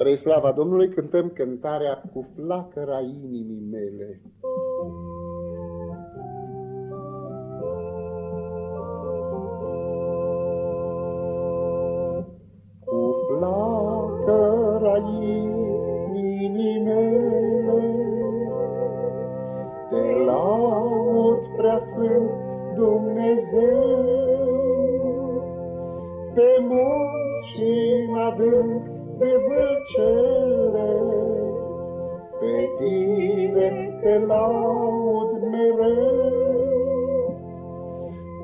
Spre slava Domnului cântăm cântarea cu flacăra inimii mele. Cu flacăra inimii mele te laud prea sfânt Dumnezeu pe munți și în adânc de vâlcere, pe tine te laud mereu.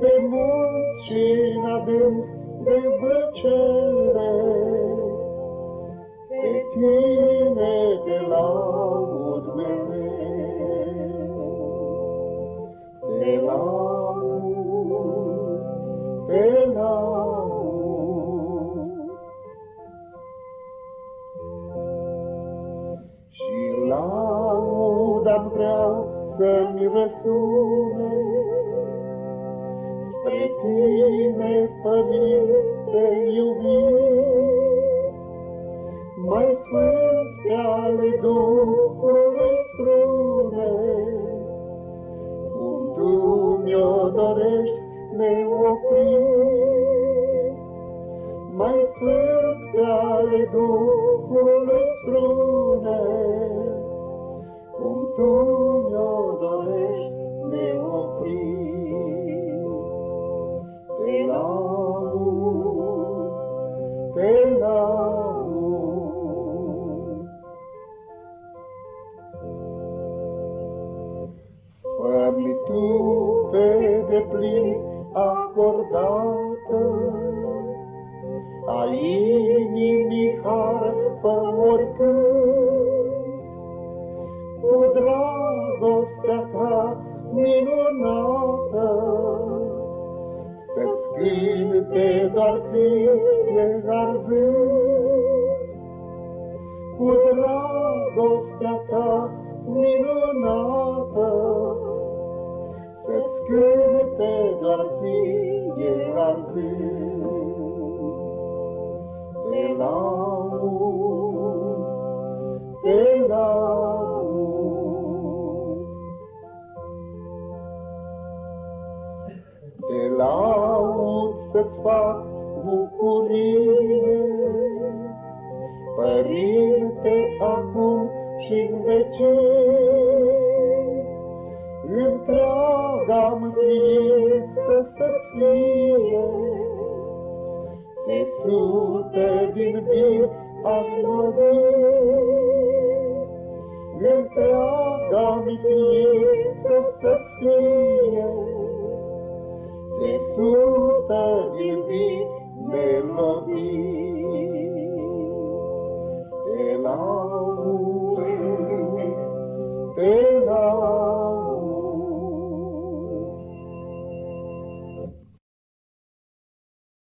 Pe munți și în adânc de vâlcere, pe tine vreau să-mi răsune. Spre tine, Părinte iubit, mai sfânt ale Duhului strune, cum tu mi-o dorești neoprit, mai sfânt ale Duhului Fă-mi tu pe deplin acordată a inimii har pe oricând, cu dragostea ta minunată. Să-ți cânte doar ție arzând, cu dragostea ta minunată. Să-ți cânte doar ție arzând, te laud, să-ți fac bucurie. Părinte, acum și în vecie, întreaga mântuită să-ți fie, te sute din vin aglodie, întreaga mântuită să Oh.